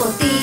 por ti.